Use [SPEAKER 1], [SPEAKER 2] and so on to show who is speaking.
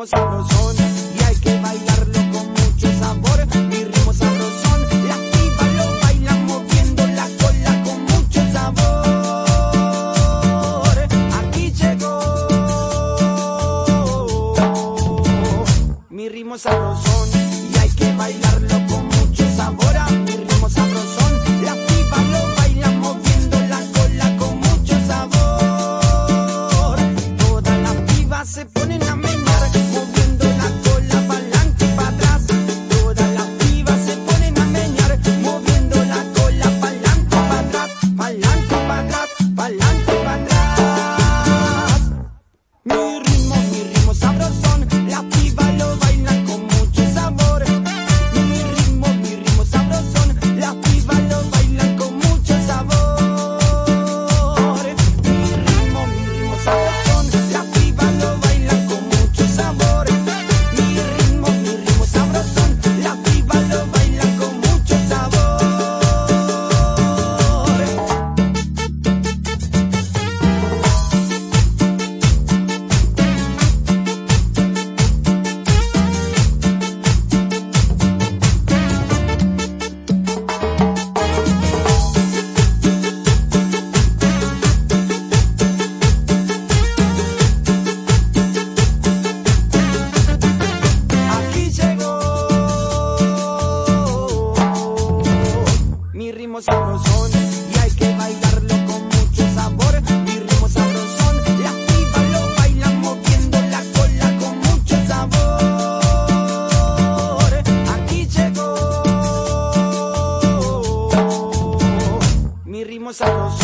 [SPEAKER 1] ritmo sabrosón y hay que bailarlo con mucho sabor. Mi ritmo sabrosón, la tipa lo baila moviendo la cola con mucho sabor. Aquí llegó mi ritmo sabrosón y hay que bailarlo con mucho sabor. Mi ritmo sabrosón, la tipa lo baila moviendo la cola con mucho sabor. Todas las pibas se ponen a Vamos a gozar.